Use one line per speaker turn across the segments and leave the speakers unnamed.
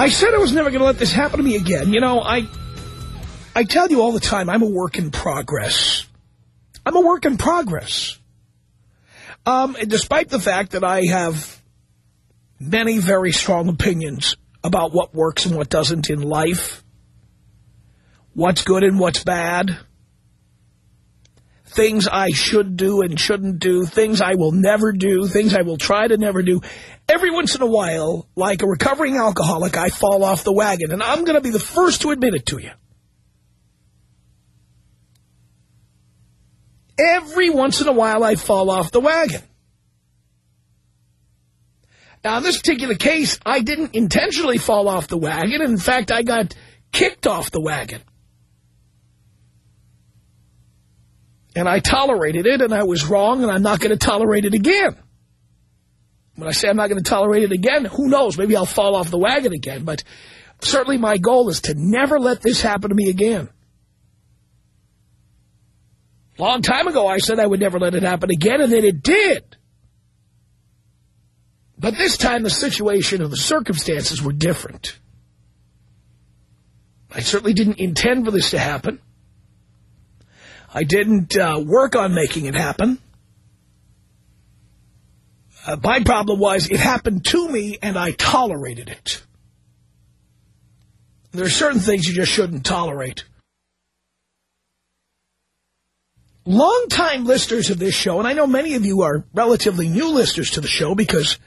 I said I was never going to let this happen to me again. You know, I, I tell you all the time, I'm a work in progress. I'm a work in progress. Um, despite the fact that I have many very strong opinions about what works and what doesn't in life, what's good and what's bad, things I should do and shouldn't do, things I will never do, things I will try to never do. Every once in a while, like a recovering alcoholic, I fall off the wagon, and I'm going to be the first to admit it to you. Every once in a while, I fall off the wagon. Now, in this particular case, I didn't intentionally fall off the wagon. In fact, I got kicked off the wagon. And I tolerated it, and I was wrong, and I'm not going to tolerate it again. When I say I'm not going to tolerate it again, who knows? Maybe I'll fall off the wagon again. But certainly my goal is to never let this happen to me again. Long time ago, I said I would never let it happen again, and then it did. But this time, the situation and the circumstances were different. I certainly didn't intend for this to happen. I didn't uh, work on making it happen. Uh, my problem was it happened to me and I tolerated it. There are certain things you just shouldn't tolerate. Long-time listeners of this show, and I know many of you are relatively new listeners to the show because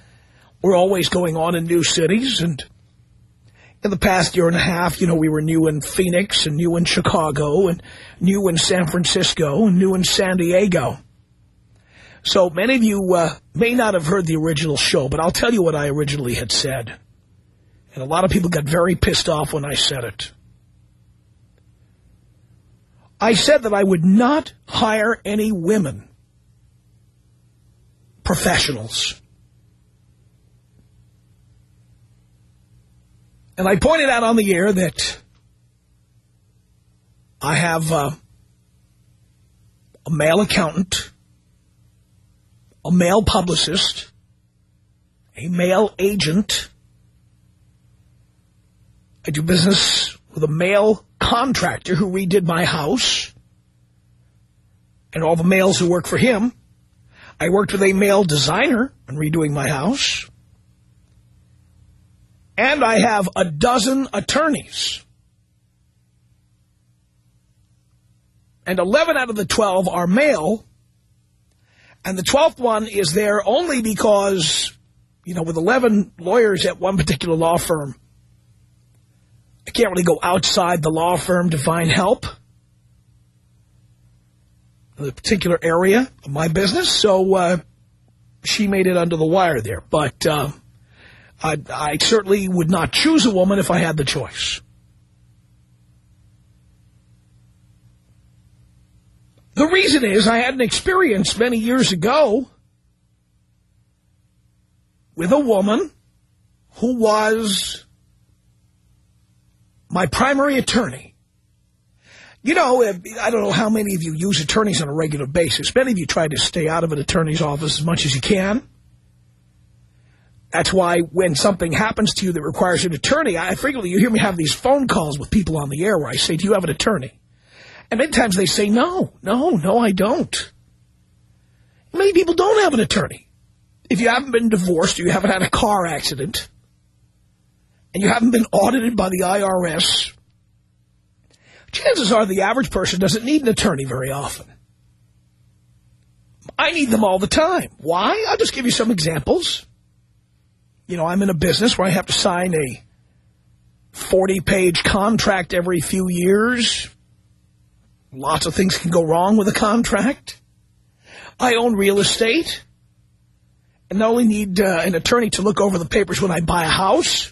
we're always going on in new cities. And in the past year and a half, you know, we were new in Phoenix and new in Chicago and new in San Francisco and new in San Diego. So many of you uh, may not have heard the original show, but I'll tell you what I originally had said. And a lot of people got very pissed off when I said it. I said that I would not hire any women professionals. And I pointed out on the air that I have uh, a male accountant, a male publicist, a male agent. I do business with a male contractor who redid my house and all the males who work for him. I worked with a male designer in redoing my house. And I have a dozen attorneys. And 11 out of the 12 are male. And the 12th one is there only because, you know, with 11 lawyers at one particular law firm, I can't really go outside the law firm to find help the particular area of my business. So uh, she made it under the wire there. But uh, I, I certainly would not choose a woman if I had the choice. The reason is I had an experience many years ago with a woman who was my primary attorney. You know, I don't know how many of you use attorneys on a regular basis. Many of you try to stay out of an attorney's office as much as you can. That's why when something happens to you that requires an attorney, I frequently, you hear me have these phone calls with people on the air where I say, do you have an attorney? And many times they say, no, no, no, I don't. Many people don't have an attorney. If you haven't been divorced or you haven't had a car accident, and you haven't been audited by the IRS, chances are the average person doesn't need an attorney very often. I need them all the time. Why? I'll just give you some examples. You know, I'm in a business where I have to sign a 40-page contract every few years. Lots of things can go wrong with a contract. I own real estate. And not only need uh, an attorney to look over the papers when I buy a house,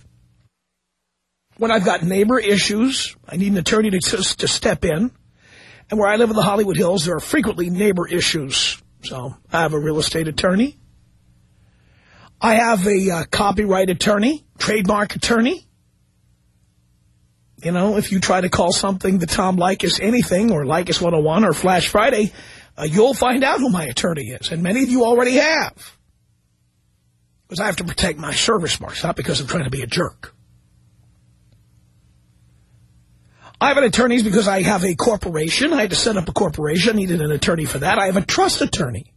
when I've got neighbor issues, I need an attorney to, to step in. And where I live in the Hollywood Hills, there are frequently neighbor issues. So I have a real estate attorney. I have a uh, copyright attorney, trademark attorney. You know, if you try to call something the Tom Leykis anything or Leykis 101 or Flash Friday, uh, you'll find out who my attorney is. And many of you already have. Because I have to protect my service marks, not because I'm trying to be a jerk. I have an attorney because I have a corporation. I had to set up a corporation. I needed an attorney for that. I have a trust attorney.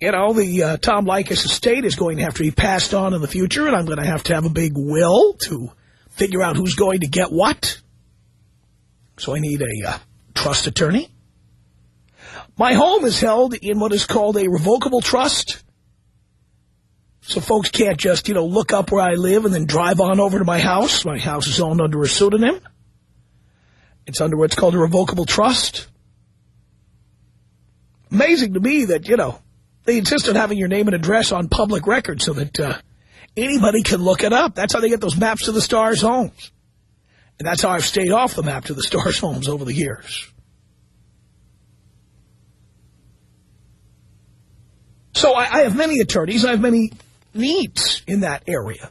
You know, the uh, Tom Leykis estate is going to have to be passed on in the future, and I'm going to have to have a big will to figure out who's going to get what. So I need a uh, trust attorney. My home is held in what is called a revocable trust. So folks can't just, you know, look up where I live and then drive on over to my house. My house is owned under a pseudonym. It's under what's called a revocable trust. Amazing to me that, you know, they insist on having your name and address on public record so that uh, anybody can look it up. That's how they get those maps to the stars' homes. And that's how I've stayed off the map to the stars' homes over the years. So I, I have many attorneys. I have many needs in that area.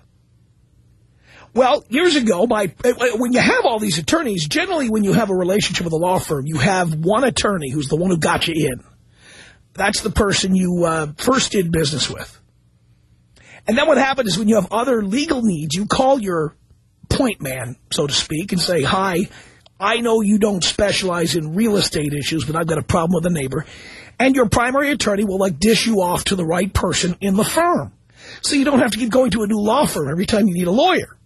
Well, years ago, by when you have all these attorneys, generally when you have a relationship with a law firm, you have one attorney who's the one who got you in. That's the person you uh, first did business with. And then what happens is when you have other legal needs, you call your point man, so to speak, and say, hi, I know you don't specialize in real estate issues, but I've got a problem with a neighbor. And your primary attorney will, like, dish you off to the right person in the firm. So you don't have to keep going to a new law firm every time you need a lawyer.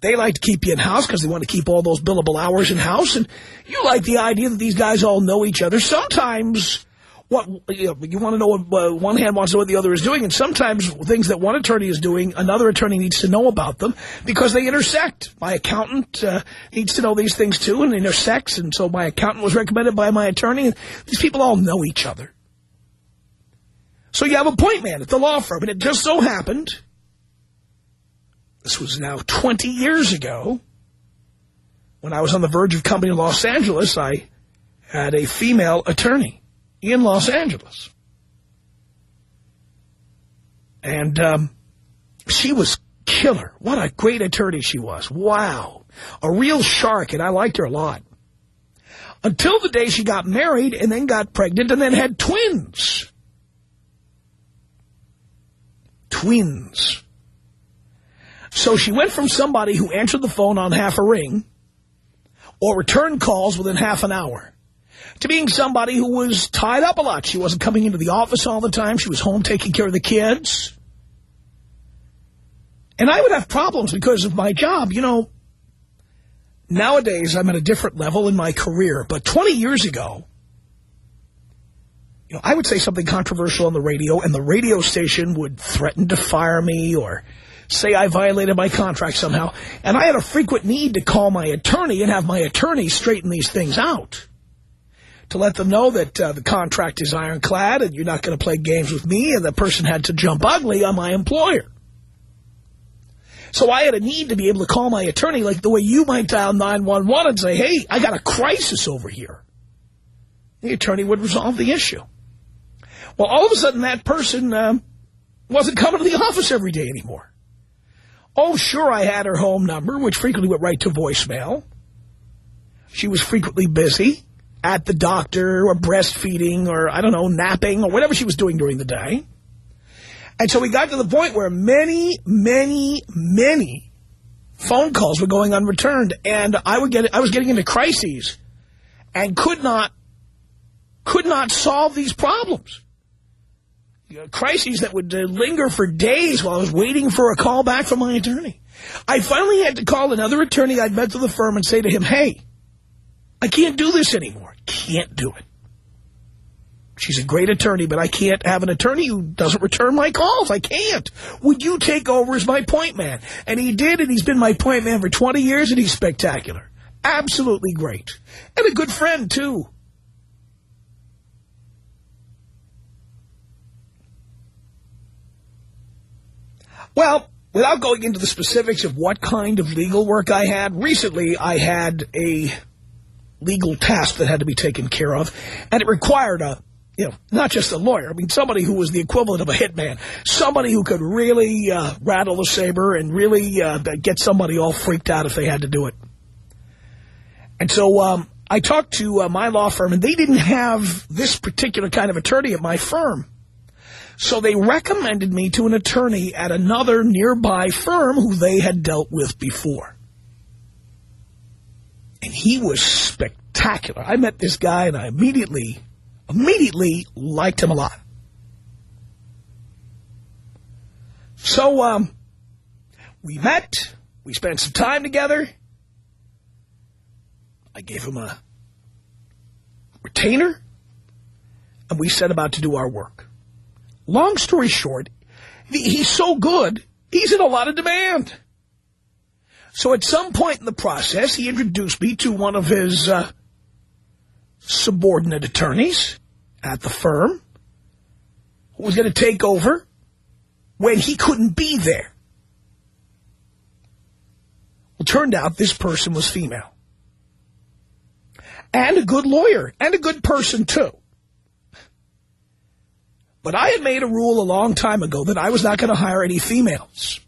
They like to keep you in-house because they want to keep all those billable hours in-house. And you like the idea that these guys all know each other. Sometimes what you, know, you want to know what uh, one hand wants to know what the other is doing. And sometimes things that one attorney is doing, another attorney needs to know about them because they intersect. My accountant uh, needs to know these things too and intersects. And so my accountant was recommended by my attorney. These people all know each other. So you have a point man at the law firm. And it just so happened this was now 20 years ago. When I was on the verge of coming to Los Angeles, I had a female attorney in Los Angeles. And um, she was killer. What a great attorney she was. Wow. A real shark, and I liked her a lot. Until the day she got married and then got pregnant and then had twins. Twins. So she went from somebody who answered the phone on half a ring or returned calls within half an hour to being somebody who was tied up a lot. She wasn't coming into the office all the time. She was home taking care of the kids. And I would have problems because of my job. You know, nowadays I'm at a different level in my career. But 20 years ago, you know, I would say something controversial on the radio, and the radio station would threaten to fire me or say I violated my contract somehow. And I had a frequent need to call my attorney and have my attorney straighten these things out. To let them know that uh, the contract is ironclad and you're not going to play games with me and the person had to jump ugly on my employer. So I had a need to be able to call my attorney like the way you might dial 911 and say, hey, I got a crisis over here. The attorney would resolve the issue. Well, all of a sudden that person um, wasn't coming to the office every day anymore. Oh, sure, I had her home number, which frequently went right to voicemail. She was frequently busy at the doctor or breastfeeding or, I don't know, napping or whatever she was doing during the day. And so we got to the point where many, many, many phone calls were going unreturned. And I would get, I was getting into crises and could not, could not solve these problems. crises that would uh, linger for days while I was waiting for a call back from my attorney. I finally had to call another attorney I'd met to the firm and say to him, hey, I can't do this anymore. Can't do it. She's a great attorney, but I can't have an attorney who doesn't return my calls. I can't. Would you take over as my point man? And he did, and he's been my point man for 20 years, and he's spectacular. Absolutely great. And a good friend, too. Well, without going into the specifics of what kind of legal work I had, recently I had a legal task that had to be taken care of, and it required a you know, not just a lawyer. I mean, somebody who was the equivalent of a hitman. Somebody who could really uh, rattle the saber and really uh, get somebody all freaked out if they had to do it. And so um, I talked to uh, my law firm, and they didn't have this particular kind of attorney at my firm. So they recommended me to an attorney at another nearby firm who they had dealt with before. And he was spectacular. I met this guy, and I immediately immediately liked him a lot. So, um, we met. We spent some time together. I gave him a retainer, and we set about to do our work. Long story short, he's so good, he's in a lot of demand. So at some point in the process, he introduced me to one of his uh, subordinate attorneys at the firm who was going to take over when he couldn't be there. Well, turned out this person was female. And a good lawyer. And a good person, too. But I had made a rule a long time ago that I was not going to hire any females.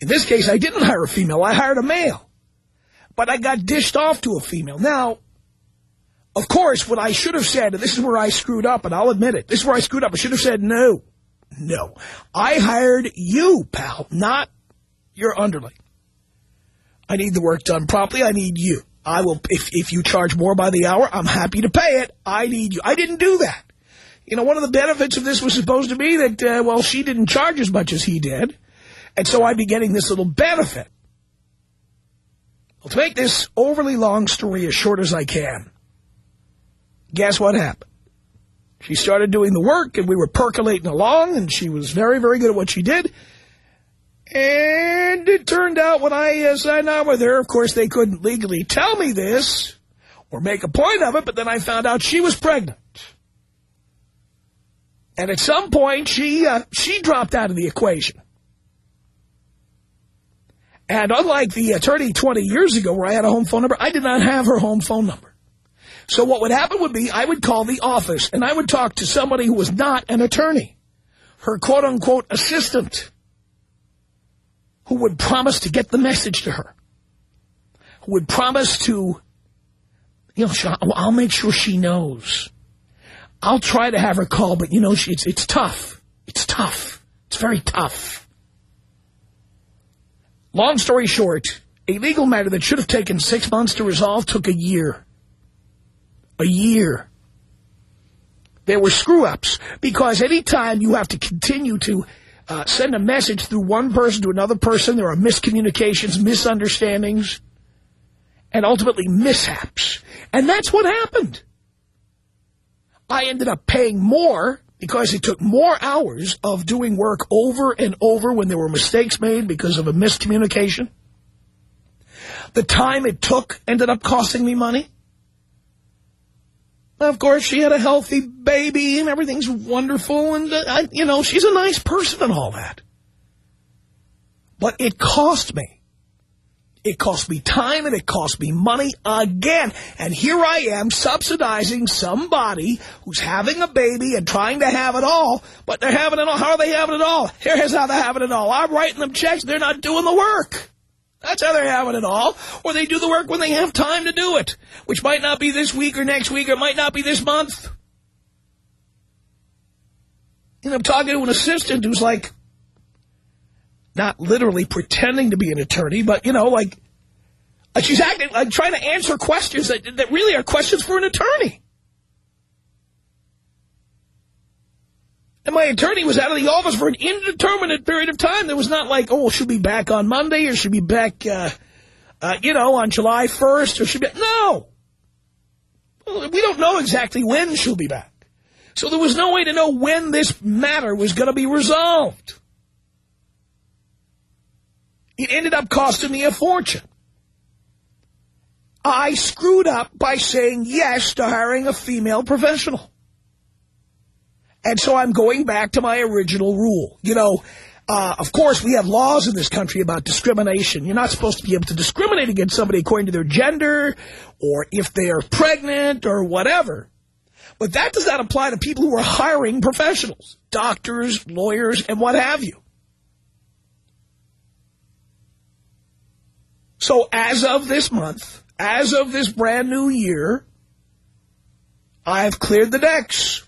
In this case, I didn't hire a female. I hired a male. But I got dished off to a female. Now, of course, what I should have said, and this is where I screwed up, and I'll admit it, this is where I screwed up. I should have said no. No. I hired you, pal, not your underling. I need the work done properly. I need you. I will, if, if you charge more by the hour, I'm happy to pay it. I need you. I didn't do that. You know, one of the benefits of this was supposed to be that, uh, well, she didn't charge as much as he did. And so I'd be getting this little benefit. Well, to make this overly long story as short as I can, guess what happened? She started doing the work, and we were percolating along, and she was very, very good at what she did. And it turned out when I uh, signed on with her, of course, they couldn't legally tell me this or make a point of it, but then I found out she was pregnant. And at some point, she uh, she dropped out of the equation. And unlike the attorney 20 years ago where I had a home phone number, I did not have her home phone number. So what would happen would be I would call the office and I would talk to somebody who was not an attorney, her quote-unquote assistant, who would promise to get the message to her, who would promise to, you know, I'll make sure she knows. I'll try to have her call, but, you know, she, it's, it's tough. It's tough. It's very tough. Long story short, a legal matter that should have taken six months to resolve took a year a year. There were screw-ups because any time you have to continue to uh, send a message through one person to another person, there are miscommunications, misunderstandings, and ultimately mishaps. And that's what happened. I ended up paying more because it took more hours of doing work over and over when there were mistakes made because of a miscommunication. The time it took ended up costing me money. Of course, she had a healthy baby and everything's wonderful. And, uh, I, you know, she's a nice person and all that. But it cost me. It cost me time and it cost me money again. And here I am subsidizing somebody who's having a baby and trying to have it all. But they're having it all. How are they having it all? Here's how they're having it all. I'm writing them checks. They're not doing the work. That's how they're having it all. Or they do the work when they have time to do it, which might not be this week or next week or might not be this month. And I'm talking to an assistant who's like, not literally pretending to be an attorney, but, you know, like, like she's acting, like trying to answer questions that, that really are questions for an attorney. And my attorney was out of the office for an indeterminate period of time. There was not like, oh, she'll be back on Monday or she'll be back, uh, uh, you know, on July 1st or she'll be... No! We don't know exactly when she'll be back. So there was no way to know when this matter was going to be resolved. It ended up costing me a fortune. I screwed up by saying yes to hiring a female professional. And so I'm going back to my original rule. You know, uh, of course, we have laws in this country about discrimination. You're not supposed to be able to discriminate against somebody according to their gender or if they are pregnant or whatever. But that does not apply to people who are hiring professionals, doctors, lawyers, and what have you. So as of this month, as of this brand new year, I've cleared the decks.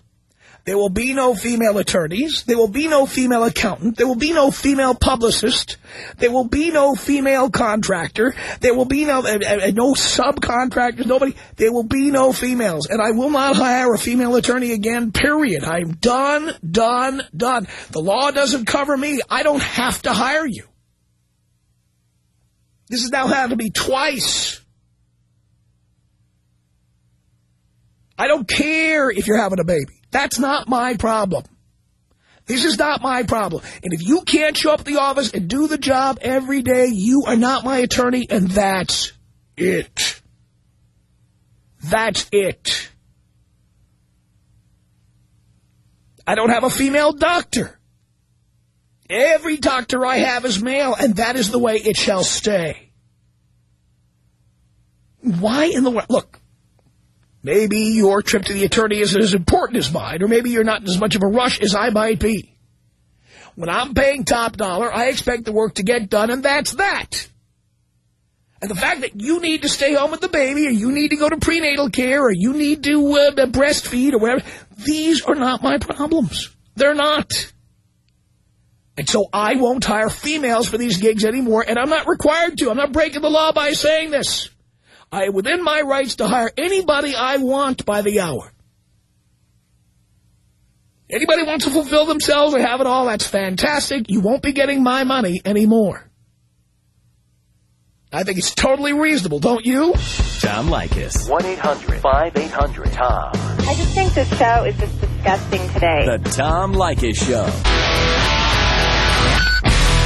There will be no female attorneys. There will be no female accountant. There will be no female publicist. There will be no female contractor. There will be no uh, uh, no subcontractors. Nobody. There will be no females. And I will not hire a female attorney again, period. I'm done, done, done. The law doesn't cover me. I don't have to hire you. This has now happened to me twice. I don't care if you're having a baby. That's not my problem. This is not my problem. And if you can't show up at the office and do the job every day, you are not my attorney, and that's it. That's it. I don't have a female doctor. Every doctor I have is male, and that is the way it shall stay. Why in the world? Look, maybe your trip to the attorney isn't as important as mine, or maybe you're not in as much of a rush as I might be. When I'm paying top dollar, I expect the work to get done, and that's that. And the fact that you need to stay home with the baby, or you need to go to prenatal care, or you need to uh, breastfeed, or whatever, these are not my problems. They're not. And so I won't hire females for these gigs anymore, and I'm not required to. I'm not breaking the law by saying this. I am within my rights to hire anybody I want by the hour. Anybody wants to fulfill themselves or have it all, that's fantastic. You won't be getting my money anymore. I think it's totally reasonable, don't you?
Tom Leykis.
1-800-5800-TOM.
I just think this show is just disgusting today.
The Tom Leykis Show.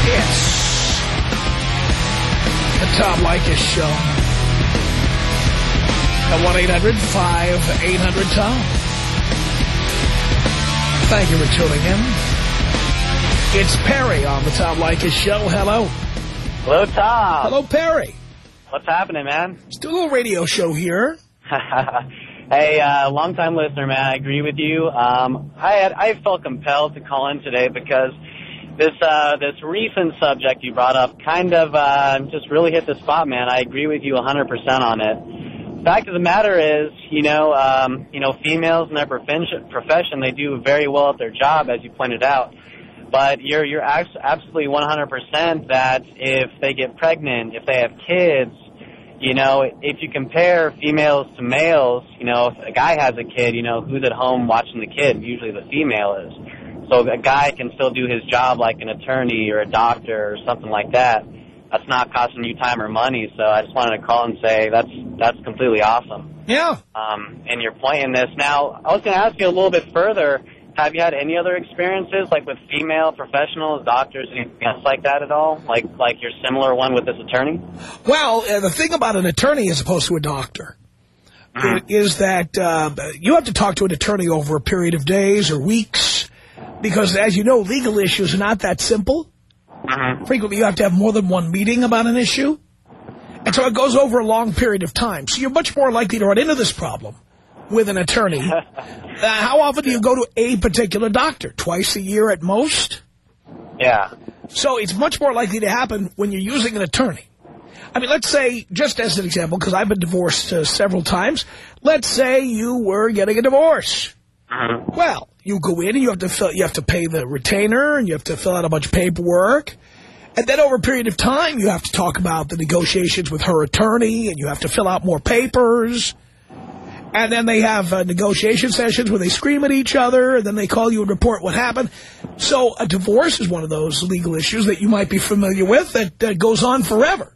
Yes. The Tom Leykis Show. At 1-800-5800-TOM. Thank you for tuning in. It's Perry on the Tom Leykis Show. Hello.
Hello, Tom.
Hello, Perry.
What's happening, man?
Let's do a little radio show here.
hey, uh, long-time listener, man. I agree with you. Um, I had I felt compelled to call in today because this uh, this recent subject you brought up kind of uh, just really hit the spot, man. I agree with you 100% on it. Fact of the matter is, you know, um, you know, females in their profession, they do very well at their job, as you pointed out. But you're you're absolutely 100% that if they get pregnant, if they have kids, you know, if you compare females to males, you know, if a guy has a kid, you know, who's at home watching the kid? Usually the female is. So a guy can still do his job like an attorney or a doctor or something like that. That's not costing you time or money. So I just wanted to call and say that's that's completely awesome.
Yeah.
Um, and you're playing this now. I was going to ask you a little bit further. Have you had any other experiences, like with female professionals, doctors, anything else like that at all? Like like your similar one with this attorney?
Well, uh, the thing about an attorney as opposed to a doctor
Mhm.
is that uh, you have to talk to an attorney over a period of days or weeks because, as you know, legal issues are not that simple.
Mm-hmm.
Frequently, you have to have more than one meeting about an issue. And so it goes over a long period of time. So you're much more likely to run into this problem with an attorney. uh, how often do you go to a particular doctor? Twice a year at most?
Yeah.
So it's much more likely to happen when you're using an attorney. I mean, let's say, just as an example, because I've been divorced uh, several times, let's say you were getting a divorce.
Mhm.
Well, you go in and you have to fill, you have to pay the retainer and you have to fill out a bunch of paperwork. And then over a period of time, you have to talk about the negotiations with her attorney and you have to fill out more papers. And then they have uh, negotiation sessions where they scream at each other, and then they call you and report what happened. So a divorce is one of those legal issues that you might be familiar with that uh, goes on forever.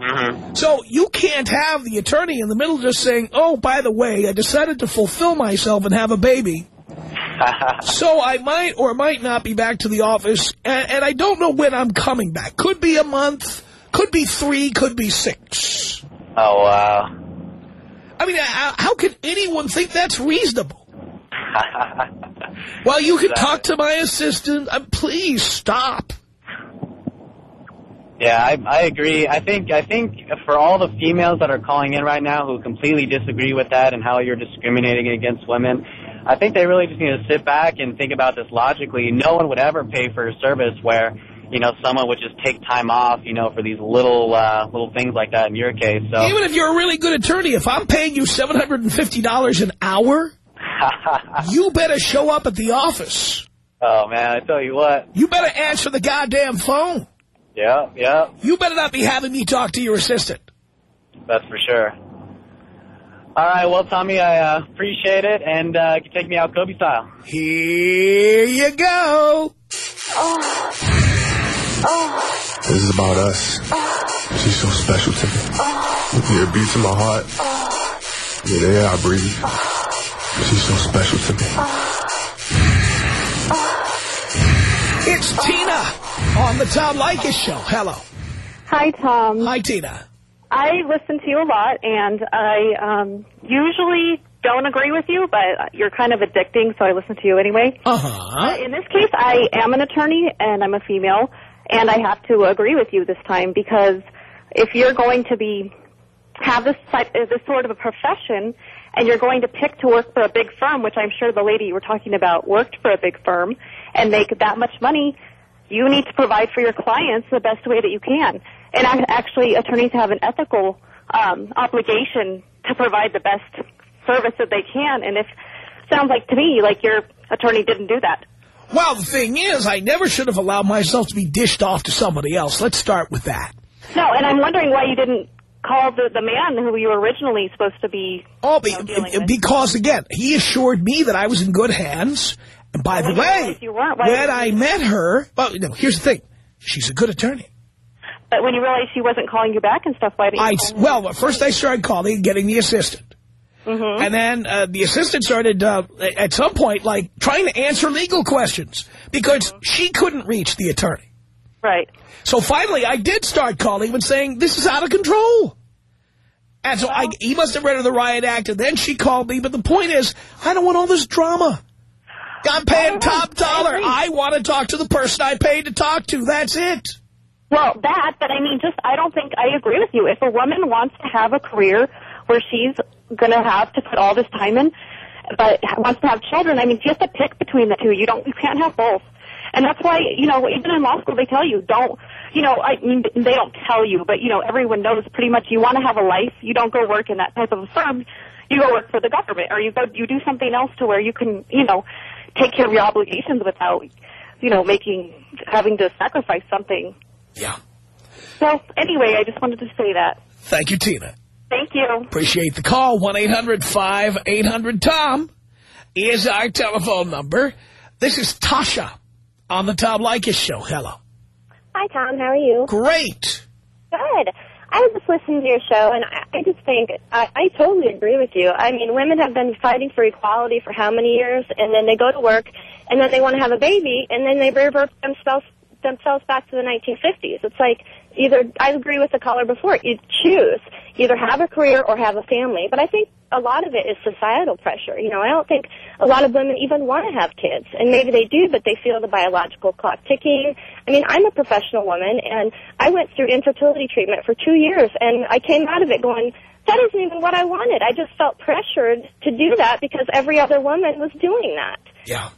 Mm-hmm.
So you can't have the attorney in the middle just saying, oh, by the way, I decided to fulfill myself and have a baby. so I might or might not be back to the office, and, and I don't know when I'm coming back. Could be a month, could be three, could be six.
Oh, wow.
I mean, how, how can anyone think that's reasonable? well, you can talk to my assistant. Uh, please stop.
Yeah, I, I agree. I think I think for all the females that are calling in right now who completely disagree with that and how you're discriminating against women, I think they really just need to sit back and think about this logically. No one would ever pay for a service where you know someone would just take time off, you know, for these little uh, little things like that. In your case, so
even if you're a really good attorney, if I'm paying you seven hundred and fifty dollars an hour, you better show up at the office.
Oh man, I tell you what.
You better answer the goddamn phone.
Yeah, yeah.
You better not be having me talk to your assistant.
That's for sure. All right, well, Tommy, I uh, appreciate it, and uh, you can take me out Kobe style.
Here you go.
Oh. Oh.
This is about us. Oh. She's so special to me. Oh. Yeah, beats in my heart. Oh. Yeah, the air I breathe. She's so special to me.
It's Tina on the Tom Leykis Show. Hello.
Hi, Tom.
Hi, Tina.
I listen to you a lot, and I um, usually don't agree with you, but you're kind of addicting, so I listen to you anyway.
Uh-huh.
Uh, in this case, I am an attorney, and I'm a female, and I have to agree with you this time because if you're going to be have this type, this sort of a profession, and you're going to pick to work for a big firm, which I'm sure the lady you were talking about worked for a big firm, and make that much money, you need to provide for your clients the best way that you can. And actually, attorneys have an ethical um, obligation to provide the best service that they can. And if sounds like to me like your attorney didn't do that.
Well, the thing is, I never should have allowed myself to be dished off to somebody else. Let's start with that.
No, and I'm wondering why you didn't call the, the man who you were originally supposed to be
Oh,
you know,
because, again, he assured me that I was in good hands. And by the way, when I met her, well, you know, here's the thing. She's a good attorney.
But when you realized she wasn't calling you back and stuff, why didn't
you I, Well, first I started calling and getting the assistant.
Mm -hmm.
And then uh, the assistant started, uh, at some point, like, trying to answer legal questions because mm -hmm. she couldn't reach the attorney.
Right.
So finally, I did start calling and saying, this is out of control. And so well, I, he must have read her the riot act, and then she called me. But the point is, I don't want all this drama. I'm paying top dollar. I want to talk to the person I paid to talk to. That's it.
Well, that, but I mean, just, I don't think I agree with you. If a woman wants to have a career where she's going to have to put all this time in, but wants to have children, I mean, she has to pick between the two. You don't, you can't have both. And that's why, you know, even in law school, they tell you, don't, you know, I mean, they don't tell you, but, you know, everyone knows pretty much you want to have a life. You don't go work in that type of a firm. You go work for the government, or you go, you do something else to where you can, you know, take care of your obligations without, you know, making, having to sacrifice something.
Yeah.
So, anyway, I just wanted to say that.
Thank you, Tina.
Thank you.
Appreciate the call. 1-800-5800-TOM is our telephone number. This is Tasha on the Tom Leykis show. Hello.
Hi, Tom. How are you?
Great.
Good. I was just listening to your show, and I, I just think I, I totally agree with you. I mean, women have been fighting for equality for how many years, and then they go to work, and then they want to have a baby, and then they revert themselves themselves back to the 1950s. It's like either, I agree with the caller before, you choose. Either have a career or have a family. But I think a lot of it is societal pressure. You know, I don't think a lot of women even want to have kids. And maybe they do, but they feel the biological clock ticking. I mean, I'm a professional woman, and I went through infertility treatment for two years, and I came out of it going, that isn't even what I wanted. I just felt pressured to do that because every other woman was doing that.
Yeah.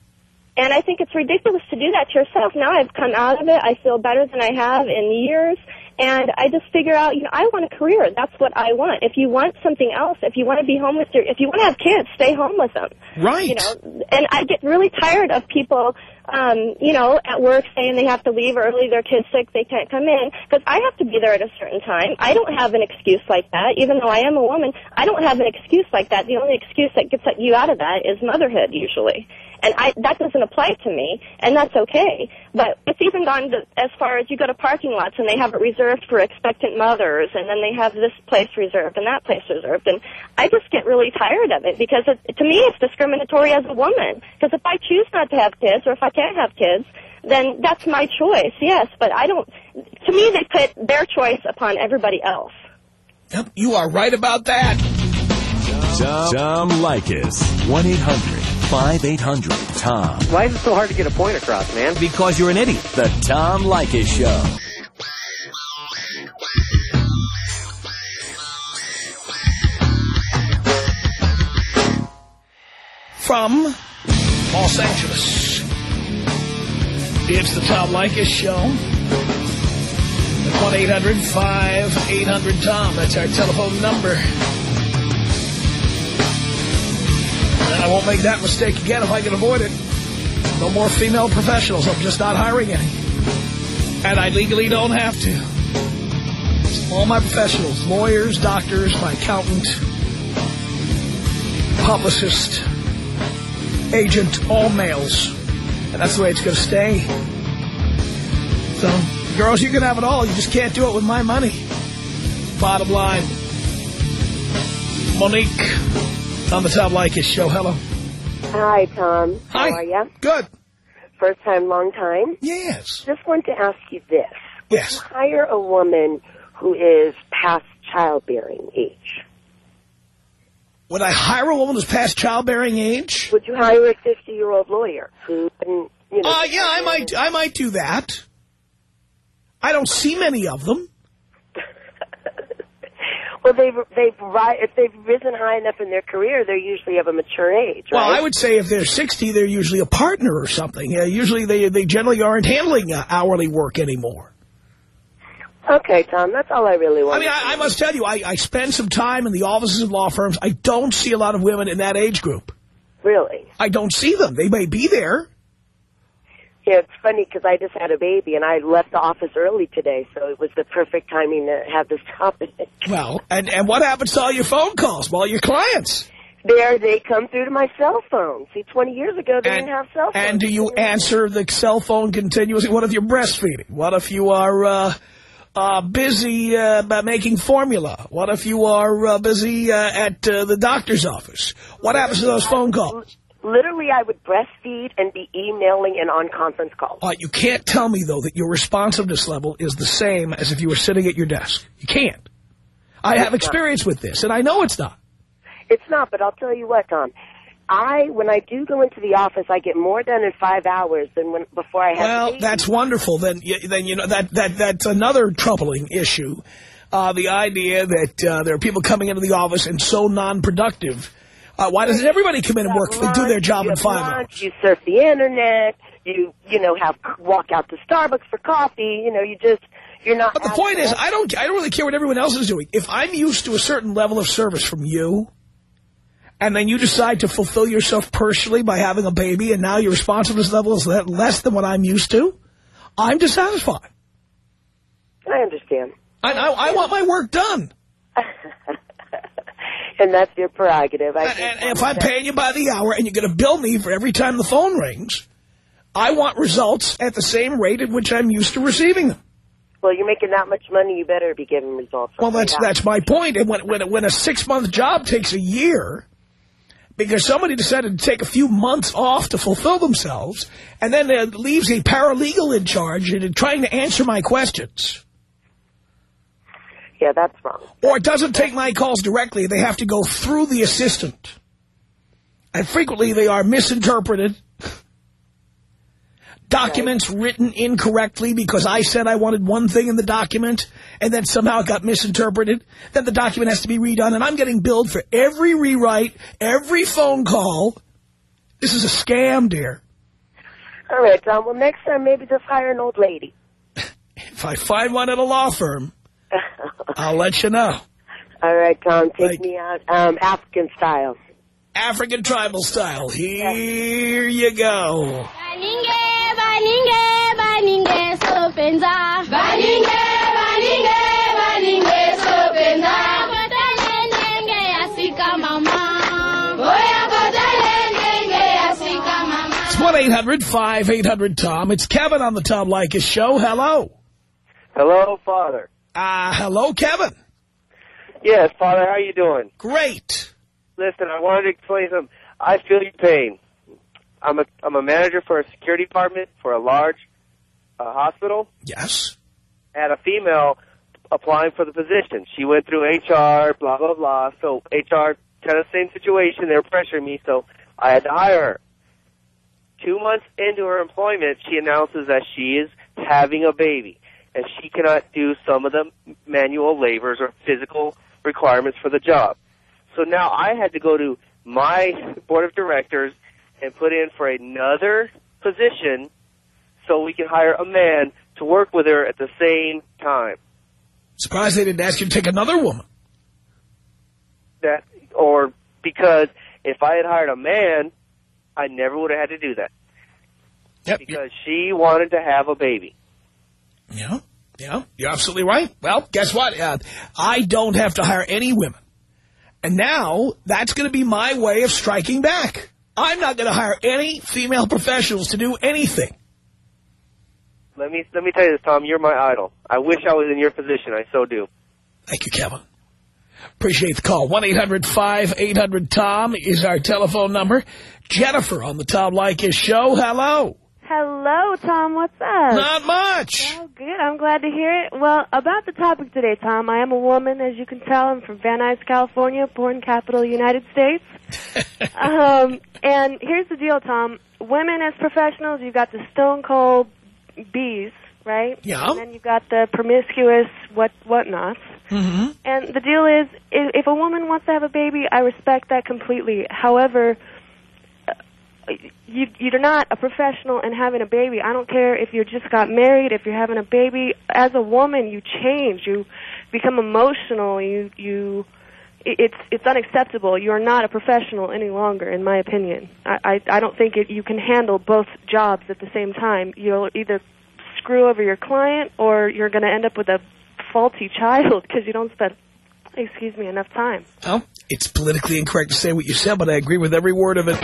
And I think it's ridiculous to do that to yourself. Now I've come out of it. I feel better than I have in years. And I just figure out, you know, I want a career. That's what I want. If you want something else, if you want to be home with your, if you want to have kids, stay home with them.
Right.
You know, and I get really tired of people um, you know, at work saying they have to leave early, their kid's sick, they can't come in, because I have to be there at a certain time. I don't have an excuse like that. Even though I am a woman, I don't have an excuse like that. The only excuse that gets you out of that is motherhood, usually. And I, that doesn't apply to me, and that's okay. But it's even gone to, as far as you go to parking lots and they have it reserved for expectant mothers, and then they have this place reserved and that place reserved. And I just get really tired of it because it, to me it's discriminatory as a woman. Because if I choose not to have kids or if I can't have kids, then that's my choice, yes. But I don't, to me they put their choice upon everybody else.
Yep, you are right about that.
Tom, Tom Leykis. 1-800-5800-TOM.
Why is it so hard to get a point across, man?
Because you're an idiot. The Tom Leykis Show.
From Los Angeles, it's the Tom Leykis Show. At 1-800-5800-TOM. That's our telephone number. I won't make that mistake again if I can avoid it. No more female professionals. I'm just not hiring any. And I legally don't have to. All my professionals, lawyers, doctors, my accountant, publicist, agent, all males. And that's the way it's going to stay. So, girls, you can have it all. You just can't do it with my money. Bottom line. Monique on the Tom Leykis show. Hello.
Hi, Tom.
Hi.
How are you?
Good.
First time, long time?
Yes.
Just want to ask you this.
Yes.
Would you hire a woman who is past childbearing age?
Would I hire a woman who's past childbearing age?
Would you hire a 50-year-old lawyer who you know...
Uh, yeah, I might, I might do that. I don't see many of them.
Well, they've, they've, ri- if they've risen high enough in their career, they're usually of a mature age,
Well. I would say if they're 60, they're usually a partner or something. Uh, usually they, they generally aren't handling uh, hourly work anymore.
Okay, Tom, that's all I really want.
I mean, I, I must tell you, I, I spend some time in the offices of law firms. I don't see a lot of women in that age group.
Really?
I don't see them. They may be there.
Yeah, it's funny because I just had a baby and I left the office early today, so it was the perfect timing to have this topic.
Well, and, and what happens to all your phone calls, all your clients?
There, they come through to my cell phone. See, 20 years ago, they didn't have cell phones.
And do you answer the cell phone continuously? What if you're breastfeeding? What if you are uh, uh, busy uh, by making formula? What if you are uh, busy uh, at uh, the doctor's office? What happens to those phone calls?
Literally, I would breastfeed and be emailing and on conference calls.
You can't tell me, though, that your responsiveness level is the same as if you were sitting at your desk. You can't. I have experience with this, and I know it's not.
It's not, but I'll tell you what, Tom. I, when I do go into the office, I get more done in five hours than when before I have
Well, that's wonderful. Then, then you know that that that's another troubling issue. Uh, the idea that uh, there are people coming into the office and so non-productive. Uh, why doesn't everybody come in and work,
Lunch,
do their job in five hours?
lunch, You surf the internet. You, you know, have walk out to Starbucks for coffee. You know, you just you're not.
But the point is, I don't I don't really care what everyone else is doing. If I'm used to a certain level of service from you, and then you decide to fulfill yourself personally by having a baby, and now your responsiveness level is less than what I'm used to, I'm dissatisfied.
I understand.
I, I, I want my work done.
and that's your prerogative. I
And, and if I'm paying you by the hour and you're going to bill me for every time the phone rings, I want results at the same rate at which I'm used to receiving them.
Well, you're making that much money, you better be getting results.
Well, that's that's my point. And when when when a six month job takes a year, because somebody decided to take a few months off to fulfill themselves, and then uh, leaves a paralegal in charge and trying to answer my questions,
Yeah, that's wrong.
or it doesn't take my calls directly, they have to go through the assistant, and frequently they are misinterpreted. Documents written incorrectly because I said I wanted one thing in the document and then somehow it got misinterpreted. Then the document has to be redone and I'm getting billed for every rewrite, every phone call. This is a scam, dear.
All right, Tom. Well, next time maybe just hire an old lady.
If I find one at a law firm, I'll let you know.
All right, Tom. Take me out um, African style.
African tribal style. Here you go.
Baninge,
baninge baninge sopenza baninge baninge baninge sopenza kotale nenge asika mama oya kotale nenge asika mama
It's 1-800-5800-TOM. It's Kevin on the Tom Leykis Show. Hello.
Hello, Father.
Uh, hello, Kevin.
Yes, Father, how are you doing?
Great.
Listen, I wanted to explain something. I feel your pain. I'm a I'm a manager for a security department for a large uh, hospital.
Yes.
Had a female applying for the position. She went through HR, blah blah blah. So HR kind of same situation. They were pressuring me, so I had to hire her. Two months into her employment, she announces that she is having a baby, and she cannot do some of the manual labors or physical requirements for the job. So now I had to go to my board of directors and put in for another position so we can hire a man to work with her at the same time.
Surprised they didn't ask you to take another woman.
That or because if I had hired a man, I never would have had to do that.
Yep.
Because she wanted to have a baby.
Yeah. Yeah, you're absolutely right. Well, guess what? Uh, I don't have to hire any women. And now that's going to be my way of striking back. I'm not going to hire any female professionals to do anything.
Let me let me tell you this, Tom. You're my idol. I wish I was in your position. I so do.
Thank you, Kevin. Appreciate the call. 1-800-5800-TOM is our telephone number. Jennifer on the Tom Leykis show. Hello.
Hello, Tom. What's up?
Not much.
Good. I'm glad to hear it. Well, about the topic today, Tom, I am a woman, as you can tell. I'm from Van Nuys, California, porn capital, United States. um, and here's the deal, Tom. Women as professionals, you've got the stone cold bees, right?
Yeah.
And then you've got the promiscuous what whatnots.
Mm-hmm.
And the deal is, if, if a woman wants to have a baby, I respect that completely. However, you, you're not a professional and having a baby. I don't care if you just got married, if you're having a baby. As a woman, you change. You become emotional. You you it's it's unacceptable. You're not a professional any longer, in my opinion. I I, I don't think it, you can handle both jobs at the same time. You'll either screw over your client, or you're going to end up with a faulty child because you don't spend, excuse me, enough time.
Well, it's politically incorrect to say what you said, but I agree with every word of it.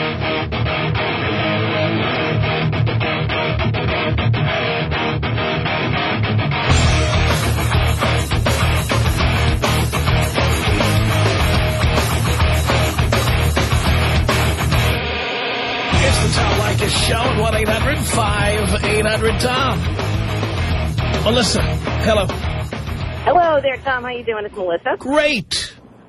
It's the Tom Leykis Show at 1-800-5800-TOM. Melissa, hello.
Hello there, Tom. How you doing? It's Melissa.
Great.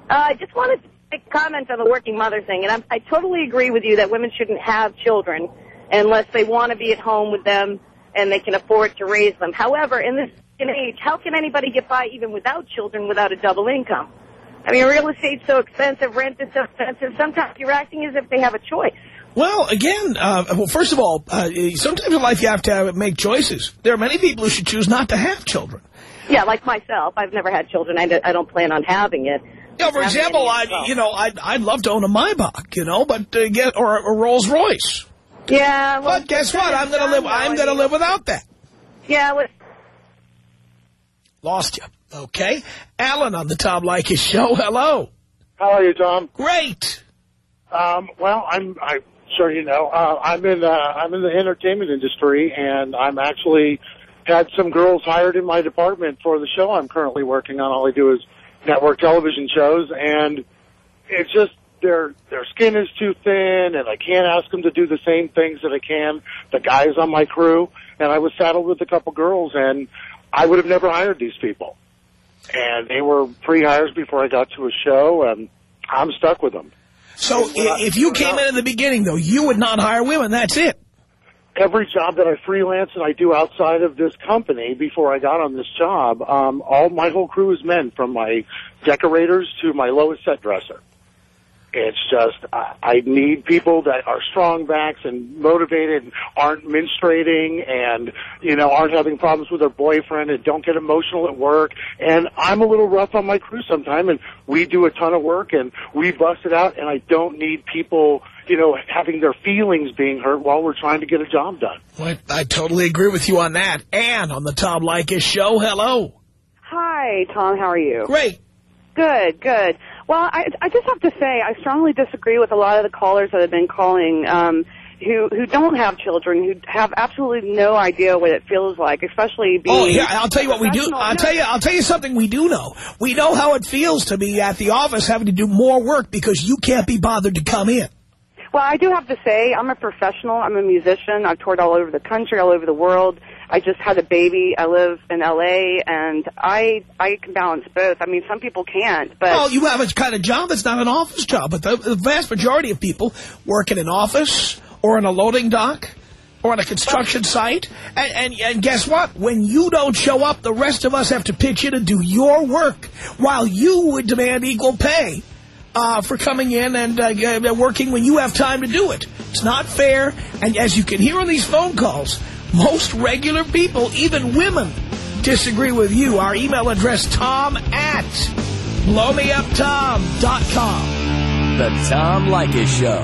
Uh, I just wanted to make a comment on the working mother thing, and I'm, I totally agree with you that women shouldn't have children unless they want to be at home with them and they can afford to raise them. However, in this age, how can anybody get by even without children without a double income? I mean, real estate's so expensive, rent is so expensive. Sometimes you're acting as if they have a choice.
Well, again, uh, well, first of all, uh, sometimes in life you have to have, make choices. There are many people who should choose not to have children.
Yeah, like myself. I've never had children. I, I don't plan on having it.
You know, for example, I you know I'd I'd love to own a Maybach, you know, but uh, get or a Rolls Royce.
Yeah, well,
But guess what? I'm going to live. I'm going to live without that.
Yeah, well,
Lost you. Okay, Alan on the Tom Leykis show. Hello.
How are you, Tom?
Great.
Um, well, I'm I'm sure you know. Uh, I'm in uh, I'm in the entertainment industry, and I'm actually had some girls hired in my department for the show I'm currently working on. All I do is network television shows, and it's just their their skin is too thin, and I can't ask them to do the same things that I can the guys on my crew. And I was saddled with a couple girls, and I would have never hired these people. And they were pre-hires before I got to a show, and I'm stuck with them.
So if you came in at the beginning, though, you would not hire women. That's it.
Every job that I freelance and I do outside of this company before I got on this job, um, all my whole crew is men, from my decorators to my lowest set dresser. It's just I, I need people that are strong backs and motivated, and aren't menstruating, and you know aren't having problems with their boyfriend, and don't get emotional at work. And I'm a little rough on my crew sometimes, and we do a ton of work, and we bust it out. And I don't need people, you know, having their feelings being hurt while we're trying to get a job done.
Well, I totally agree with you on that. And on the Tom Leykis show. Hello.
Hi, Tom. How are you?
Great.
Good, good. Well, I, I just have to say I strongly disagree with a lot of the callers that have been calling um, who who don't have children, who have absolutely no idea what it feels like, especially being.
Oh yeah, I'll tell you what we do. I'll tell you. I'll tell you something we do know. We know how it feels to be at the office having to do more work because you can't be bothered to come in.
Well, I do have to say I'm a professional. I'm a musician. I've toured all over the country, all over the world. I just had a baby. I live in L.A. and I I can balance both. I mean, some people can't, but
Well, you have a kind of job that's not an office job, but the, the vast majority of people work in an office or in a loading dock or on a construction site. And, and, and guess what? When you don't show up, the rest of us have to pitch in and do your work while you would demand equal pay. Uh, for coming in and uh, working when you have time to do it. It's not fair. And as you can hear on these phone calls, most regular people, even women, disagree with you. Our email address, tom at blowmeuptom.com.
The Tom Leykis Show.